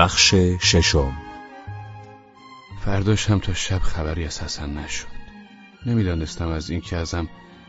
بخش ششم. فرداش هم تا شب خبری از حسن نشد. نمی‌دانستم از اینکه ازم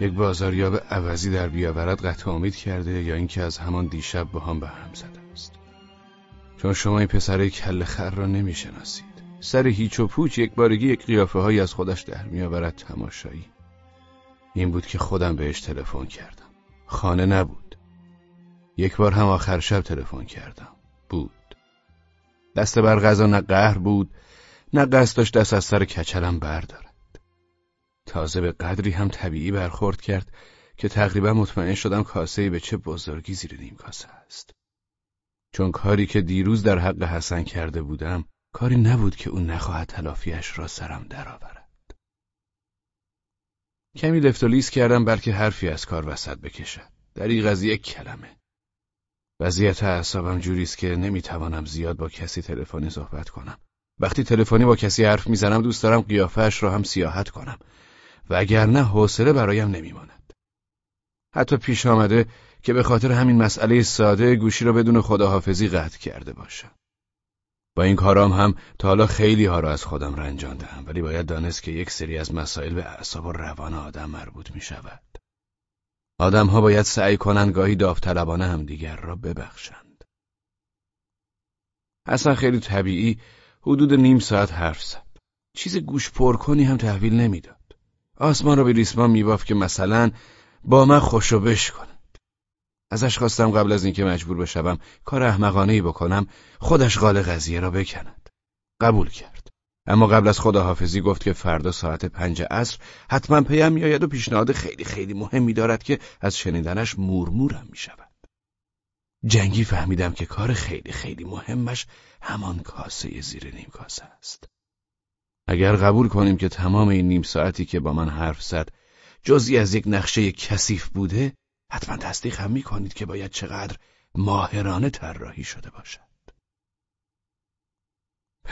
یک بازاریاب عوضی در بیاورد قطع امید کرده یا اینکه از همان دیشب با هم به هم زده است. چون شما این پسر کل خر را نمی‌شناسید. سر هیچ و پوچ یک بارگی یک قیافه هایی از خودش در میآورد تماشایی. این بود که خودم بهش تلفن کردم. خانه نبود. یک بار هم آخر شب تلفن کردم. بود. دست بر غذا نه قهر بود نه قصد داشت دست از سر کچلم بردارد. تازه به قدری هم طبیعی برخورد کرد که تقریبا مطمئن شدم کاسه به چه بزرگی زیر نیم کاسه است. چون کاری که دیروز در حق حسن کرده بودم کاری نبود که او نخواهد تلافیش را سرم درآورد. کمی لفت و لیس کردم بلکه حرفی از کار وسط بکشد. در این قضیه کلمه. وضعیت اعصابم جوری است که نمی‌توانم زیاد با کسی تلفنی صحبت کنم. وقتی تلفنی با کسی حرف می‌زنم دوست دارم قیافهاش را هم سیاحت کنم. و اگر نه حوصله برایم نمیماند. حتی پیش آمده که به خاطر همین مسئله ساده گوشی را بدون خداحافظی قطع کرده باشم. با این کارام هم تا حالا خیلی ها را از خودم رنجاندم ولی باید دانست که یک سری از مسائل به اعصاب و روان آدم مربوط می شود. آدم ها باید سعی کنند گاهی داوطلبانه هم دیگر را ببخشند. اصلا خیلی طبیعی حدود نیم ساعت حرف زد. چیز گوش پرکنی هم تحویل نمی‌داد. آسمان را به ریسمان میبافت که مثلا با من خوشو بش کند. ازش خواستم قبل از اینکه مجبور بشوم کار احمقانه ای بکنم خودش قال قضیه را بکند. قبول کرد. اما قبل از خداحافظی گفت که فردا ساعت پنج عصر حتما پیم میآید و پیشنهاد خیلی خیلی مهمی دارد که از شنیدنش مورمورم می شود. جنگی فهمیدم که کار خیلی خیلی مهمش همان کاسه زیر نیم کاسه است. اگر قبول کنیم که تمام این نیم ساعتی که با من حرف زد جزی از یک نقشه کثیف بوده حتما تصدیق هم می کنید که باید چقدر ماهرانه طراحی شده باشد.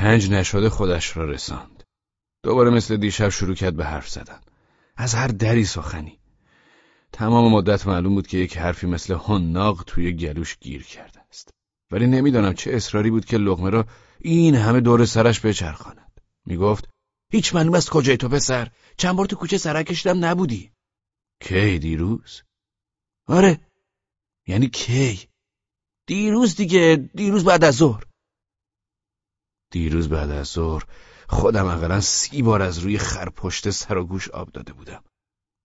پنج نشده خودش را رساند. دوباره مثل دیشب شروع کرد به حرف زدن. از هر دری سخنی. تمام مدت معلوم بود که یک حرفی مثل هنناق توی گلوش گیر کرده است. ولی نمی‌دانم چه اصراری بود که لغمه را این همه دور سرش بچرخاند. می‌گفت هیچ معلوم است کجای تو پسر؟ چند بار تو کوچه سرک نبودی. کی دیروز؟ آره. یعنی کی؟ دیروز دیگه دیروز بعد از ظهر. دیروز بعد از ظهر خودم اقلا سی بار از روی خرپشت سر و گوش آب داده بودم.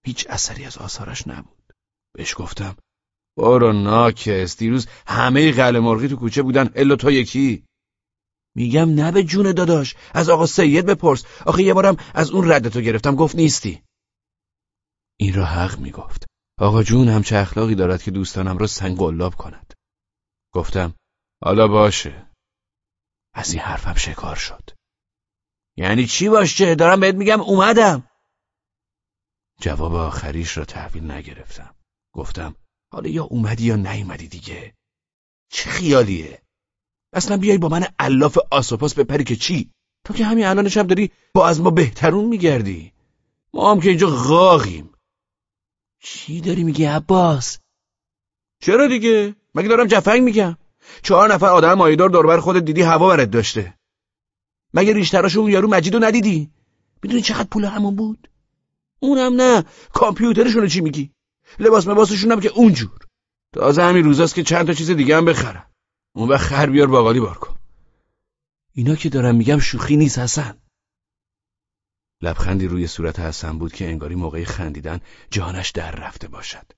هیچ اثری از آثارش نبود. بهش گفتم برو ناکس دیروز همه قل مرغی تو کوچه بودن الا تو یکی. میگم نه به جون داداش از آقا سید بپرس. آخه یه بارم از اون ردتو گرفتم گفت نیستی. این را حق می‌گفت. آقا جون هم چه اخلاقی دارد که دوستانم را سنگ کند. گفتم حالا باشه. از این حرفم شکار شد. یعنی چی باشه؟ دارم بهت میگم اومدم. جواب آخریش را تحویل نگرفتم. گفتم حالا یا اومدی یا نیومدی دیگه. چه خیالیه؟ اصلا بیای با من الاف آسوپاس بپری که چی؟ تو که همین الانش هم داری با از ما بهترون میگردی. ما هم که اینجا غاغیم. چی داری میگی عباس؟ چرا دیگه؟ مگه دارم جفنگ میگم؟ چهار نفر آدم مایدار دوربر خودت دیدی هوا برد داشته. مگه ریشتراش اون یارو مجیدو ندیدی؟ می‌دونی چقدر پول همون بود؟ اونم نه کامپیوترشونو چی میگی؟ لباس مباسشون هم که اونجور. تازه همین روزاست که چند تا چیز دیگه هم بخرم. اون وقت خر بیار باقالی بار کن. اینا که دارم میگم شوخی نیست حسن. لبخندی روی صورت حسن بود که انگاری موقع خندیدن جانش در رفته باشد.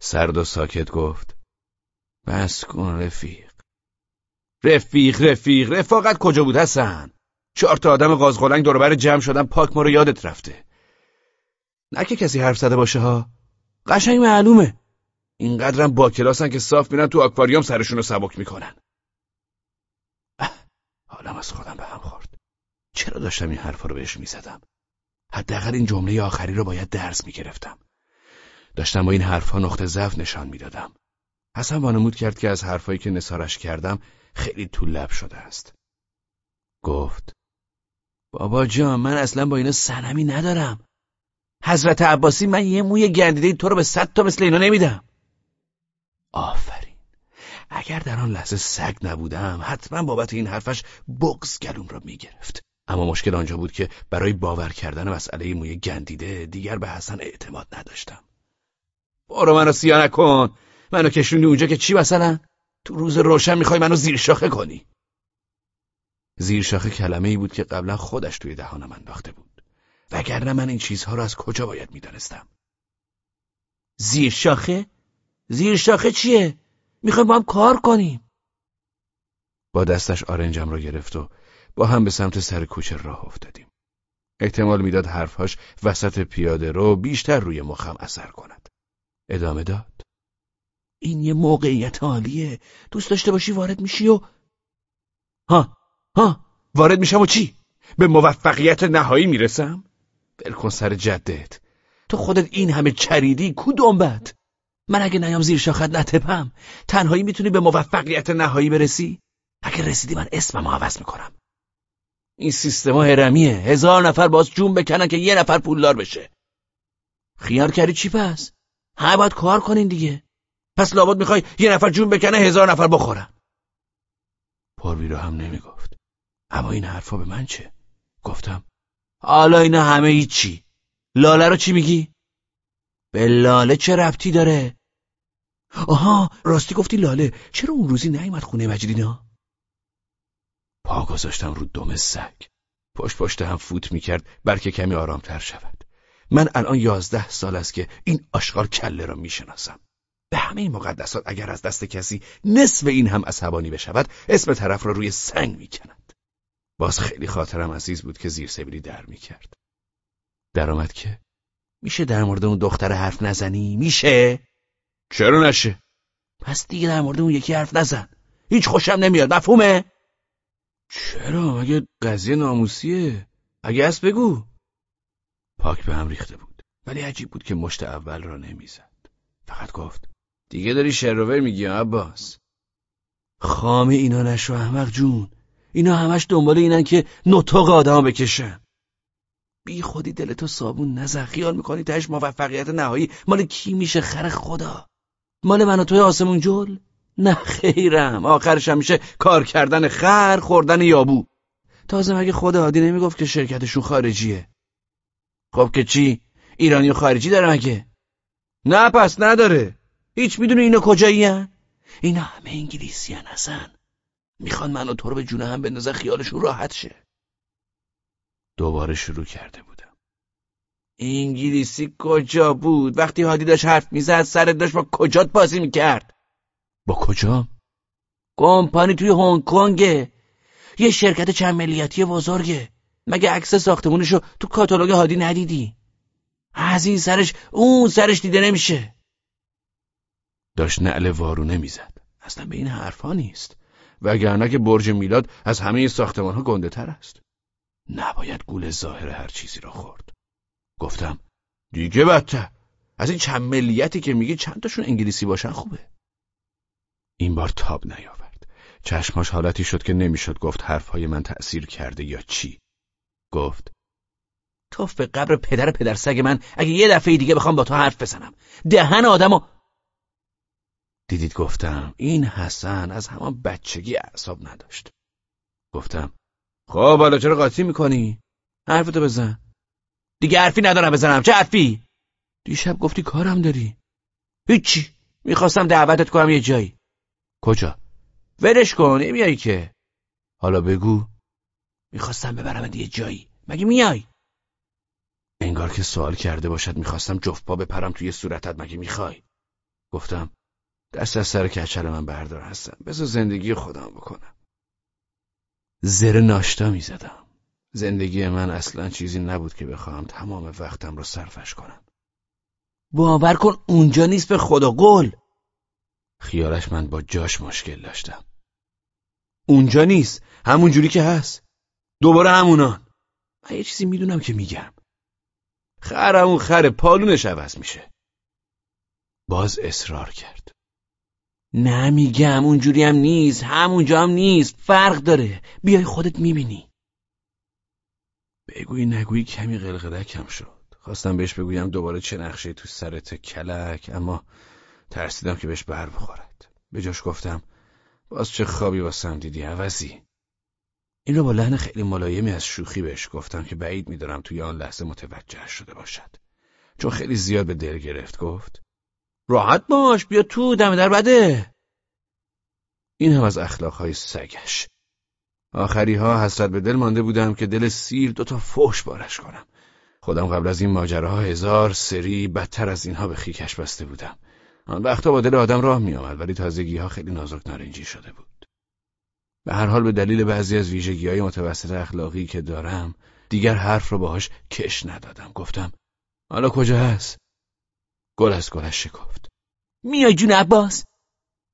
سرد و ساکت گفت بس کن رفیق. رفیق رفیق رفاقت کجا بود حسن؟ چهار تا آدم قازقلنگ دوربر جمع شدن پاک ما رو یادت رفته. نه که کسی حرف زده باشه ها. قشنگ معلومه. اینقدرم با کلاسن که صاف میرن تو آکواریوم سرشون رو سبک می‌کنن. حالم از خودم به هم خورد. چرا داشتم این حرفا رو بهش می‌زدم؟ حداقل این جمله آخری رو باید درس می‌گرفتم. داشتم با این حرفها نقطه ضعف نشان می‌دادم. حسن وانمود کرد که از حرفایی که نسارش کردم خیلی طول لب شده است. گفت بابا جان من اصلا با اینا سنمی ندارم. حضرت عباسی من یه موی گندیده تو رو به صد تا مثل اینا نمیدم. آفرین. اگر در آن لحظه سگ نبودم حتما بابت این حرفش بغز گلوم را می‌گرفت. اما مشکل آنجا بود که برای باور کردن مسئله موی گندیده دیگر به حسن اعتماد نداشتم. برو منو سیا نکن. منو کشوندی اونجا که چی مثلا؟ تو روز روشن می‌خوای منو زیر شاخه کنی. زیر شاخه کلمه ای بود که قبلا خودش توی دهانم انداخته بود. وگرنه من این چیزها رو از کجا باید می‌دانستم؟ زیر شاخه زیر شاخه چیه؟ می‌خوایم با هم کار کنیم. با دستش آرنجم را گرفت و با هم به سمت سر کوچه راه افتادیم. احتمال می‌داد حرفهاش وسط پیاده رو بیشتر روی مخم اثر کند. ادامه داد. این یه موقعیت عالیه. دوست داشته باشی وارد میشی و ها ها وارد میشم و چی؟ به موفقیت نهایی می‌رسم؟ بلکن سر جدت. تو خودت این همه چریدی کو دنبت من اگه نیام زیر شاخت نتپم. تنهایی می‌تونی به موفقیت نهایی برسی؟ اگه رسیدی من اسمم عوض می‌کنم. این سیستما هرمیه هزار نفر باز جون بکنن که یه نفر پولدار بشه. خیال کردی چی پس؟ همه باید کار کنین دیگه. پس لابد می‌خوای یه نفر جون بکنه هزار نفر بخورن پاروی رو هم نمی‌گفت. اما این حرفا به من چه؟ گفتم حالا اینا همه هیچی لاله رو چی میگی؟ به لاله چه ربطی داره؟ آها راستی گفتی لاله چرا اون روزی نیومد خونه مجرینا؟ پا گذاشتم رو دم سگ. پشت پشت هم فوت می‌کرد بلکه کمی آرامتر شود. من الان یازده سال است که این آشغال کله را می‌شناسم. همه این مقدسات اگر از دست کسی نصف این هم عصبانی بشود اسم طرف را روی سنگ می‌کند. باز خیلی خاطرم عزیز بود که زیر سبیلی در می‌کرد. درآمد که میشه در مورد اون دختر حرف نزنی؟ میشه؟ چرا نشه؟ پس دیگه در مورد اون یکی حرف نزن. هیچ خوشم نمیاد مفهومه؟ چرا؟ مگه قضیه ناموسیه؟ اگه از بگو. پاک به هم ریخته بود. ولی عجیب بود که مشت اول را نمی‌زد. فقط گفت دیگه داری شروور میگی عباس. خامه اینا نشو احمق جون. اینا همش دنبال اینن که نطق آدم بکشن. بی خودی دلتو صابون نزن. خیال می‌کنی تهش موفقیت نهایی. مال کی میشه خر خدا؟ مال من و توی آسمون جل؟ نه خیرم. آخرش هم میشه کار کردن خر خوردن یابو. تازه مگه خود عادی نمی‌گفت که شرکتشون خارجیه؟ خب که چی؟ ایرانی و خارجی داره مگه؟ نه پس نداره. هیچ می‌دونی اینا کجایی اینا همه انگلیسی هستن می‌خوان منو تو رو به جونه هم بندازن خیالشون راحت شه. دوباره شروع کرده بودم. انگلیسی کجا بود؟ وقتی هادی داشت حرف می‌زد سرت داشت با کجات بازی می‌کرد. با کجا؟ کمپانی توی هنگ کنگه. یه شرکت چند ملیتی بزرگه. مگه عکس ساختمونشو تو کاتالوگ هادی ندیدی؟ از این سرش اون سرش دیده نمیشه. داشت نعل وارونه می‌زد اصلا به این حرفا نیست. وگرنه که برج میلاد از همه ساختمان ها گنده تر است. نباید گول ظاهر هر چیزی را خورد. گفتم دیگه بدتر. از این چند ملیتی که میگی چند تاشون انگلیسی باشن خوبه. این بار تاب نیاورد. چشماش حالتی شد که نمی‌شد گفت حرفهای من تأثیر کرده یا چی. گفت توف قبر پدر پدر سگ من اگه یه دفعه دیگه بخوام با تو حرف بزنم. دهن آدمو دیدید گفتم این حسن از همان بچگی اعصاب نداشت. گفتم خب حالا چرا قاطی می‌کنی؟ حرفتو بزن. دیگه حرفی ندارم بزنم. چه حرفی؟ دیشب گفتی کارم داری. هیچی. می‌خواستم دعوتت کنم یه جایی. کجا؟ ولش کن نمیای که. حالا بگو. می‌خواستم ببرم یه جایی. مگه میای؟ انگار که سوال کرده باشد می‌خواستم جفت پا بپرم توی صورتت مگه می‌خوای؟ گفتم دست از سر کچل من بردار هستم. بذار زندگی خودم بکنم. زر ناشتا می‌زدم. زندگی من اصلا چیزی نبود که بخواهم تمام وقتم رو صرفش کنم. باور کن اونجا نیست به خدا قول. خیالش من با جاش مشکل داشتم. اونجا نیست همون جوری که هست. دوباره همونان. من یه چیزی می‌دونم که میگم. خرمون خره پالونش عوض میشه. باز اصرار کرد. نمیگم اونجوری هم نیست همونجا هم نیست فرق داره. بیای خودت می‌بینی. بگویی نگویی کمی قلقلکم شد. خواستم بهش بگویم دوباره چه نقشه تو سرت کلک اما ترسیدم که بهش بر بخورد. به جاش گفتم باز چه خوابی واسم دیدی عوضی؟ این رو با لحن خیلی ملایمی از شوخی بهش گفتم که بعید میدارم توی آن لحظه متوجه شده باشد. چون خیلی زیاد به دل گرفت گفت راحت باش بیا تو دم در بده. این هم از اخلاقهای سگش. آخری ها حسرت به دل مانده بودم که دل سیر دوتا فوش بارش کنم. خودم قبل از این ماجراها هزار سری بدتر از اینها به خیکش بسته بودم. آن وقتا با دل آدم راه می آمد ولی تازگی ها خیلی نازک نارنجی شده بود. به هر حال به دلیل بعضی از ویژگی های متوسط اخلاقی که دارم دیگر حرف رو باهاش کش ندادم. گفتم حالا کجا هست؟ گل از گلش شکفت. میای جون عباس؟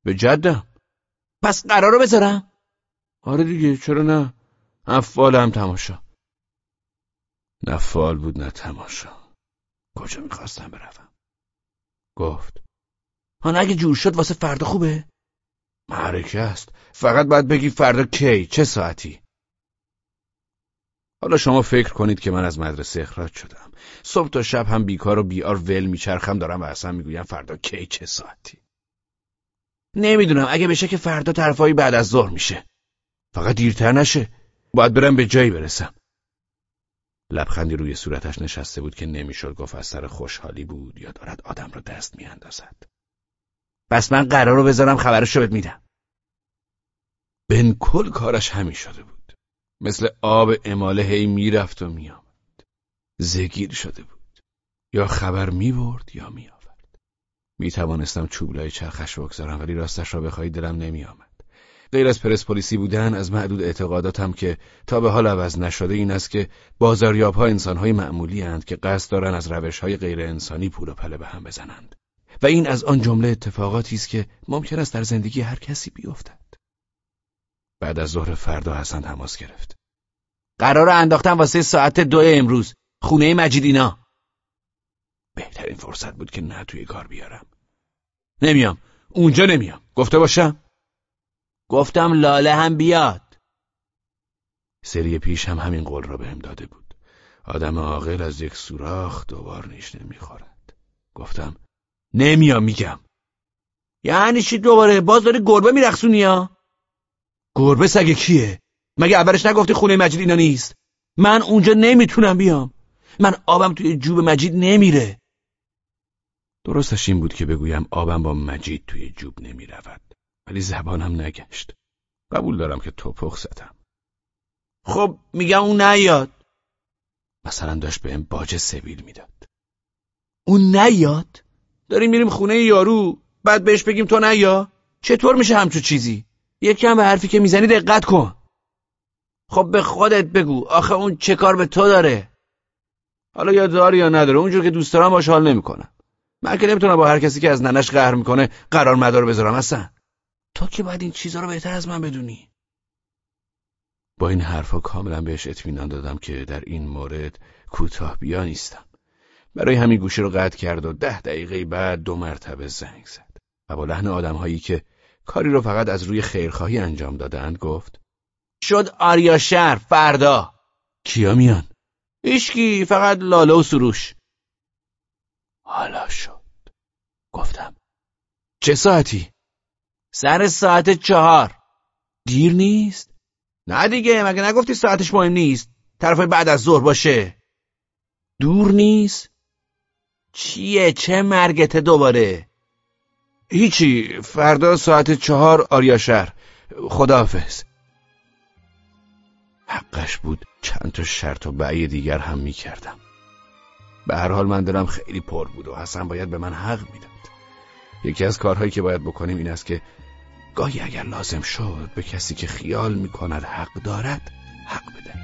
به جدم. پس قرار رو بذارم؟ آره دیگه چرا نه؟ افعال هم تماشا. نفال بود نه تماشا. کجا می‌خواستم بروم؟ گفت. هان اگه جور شد واسه فردا خوبه؟ معرکه است. فقط باید بگی فردا کی؟ چه ساعتی؟ حالا شما فکر کنید که من از مدرسه اخراج شدم صبح تا شب هم بیکار و بیار ول میچرخم دارم و اصلا می‌گویم فردا کی چه ساعتی نمی‌دونم اگه بشه که فردا طرفایی بعد از ظهر میشه فقط دیرتر نشه باید برم به جایی برسم لبخندی روی صورتش نشسته بود که نمی‌شد گفت از سر خوشحالی بود یا دارد آدم را دست میاندازد. پس من قرار رو بذارم خبرش رو بهت میدم. بن کل کارش همین شده بود. مثل آب اماله هی می‌رفت و میآمد. زگیر شده بود. یا خبر می‌برد یا میآورد. می‌توانستم چوبلای چرخش بگذارم ولی راستش را بخواهی دلم نمیآمد. غیر از پرسپولیسی بودن از معدود اعتقاداتم که تا به حال عوض نشده این است که بازاریاب ها انسان های معمولی هند که قصد دارن از روش های غیر انسانی پول و پله به هم بزنند و این از آن جمله اتفاقاتی است که ممکن است در زندگی هر کسی بیفتد بعد از ظهر فردا حسن تماس گرفت. قرار انداختم واسه ساعت دو امروز. خونه مجیدینا بهترین فرصت بود که نه توی کار بیارم. نمیام. اونجا نمیام. گفته باشم؟ گفتم لاله هم بیاد. سری پیش هم همین قول را بهم داده بود. آدم عاقل از یک سوراخ دوبار نیش نمی‌خورد. گفتم نمیام میگم. یعنی چی دوباره؟ باز داری گربه میرخصونی یا گربه سگ کیه؟ مگه اولش نگفتی خونه مجید اینا نیست؟ من اونجا نمی‌تونم بیام. من آبم توی جوب مجید نمیره. درستش این بود که بگویم آبم با مجید توی جوب نمی‌رود. ولی زبانم نگشت. قبول دارم که توپخ زدم. خب میگم اون نیاد. مثلا داشت به باج سبیل می‌داد. اون نیاد؟ داریم میریم خونه یارو بعد بهش بگیم تو نیا. چطور میشه همچو چیزی؟ یکم به حرفی که می‌زنی دقت کن. خب به خودت بگو آخه اون چه کار به تو داره؟ حالا یا داره یا نداره اونجور که دوست دارم باش حال نمی‌کنم. من که نمی‌تونم با هر کسی که از ننش قهر می‌کنه قرار مدار بذارم اصلا. تو که باید این چیزها رو بهتر از من بدونی. با این حرفا کاملا بهش اطمینان دادم که در این مورد کوتاه بیا نیستم. برای همین گوشه رو قطع کرد و ده دقیقه بعد دو مرتبه زنگ زد و با لحن آدمهایی که کاری رو فقط از روی خیرخواهی انجام دادند گفت شد آریا شهر فردا. کیا میان؟ ایشکی فقط لاله و سروش. حالا شد. گفتم چه ساعتی؟ سر ساعت چهار. دیر نیست؟ نه دیگه مگه نگفتی ساعتش مهم نیست؟ طرف بعد از ظهر باشه. دور نیست؟ چیه؟ چه مرگته دوباره؟ هیچی فردا ساعت چهار آریا شهر. خداحافظ. حقش بود چند تا شرط و بعی دیگر هم می‌کردم. به هر حال من دلم خیلی پر بود و حسن باید به من حق می‌داد. یکی از کارهایی که باید بکنیم این است که گاهی اگر لازم شد به کسی که خیال می‌کند حق دارد حق بده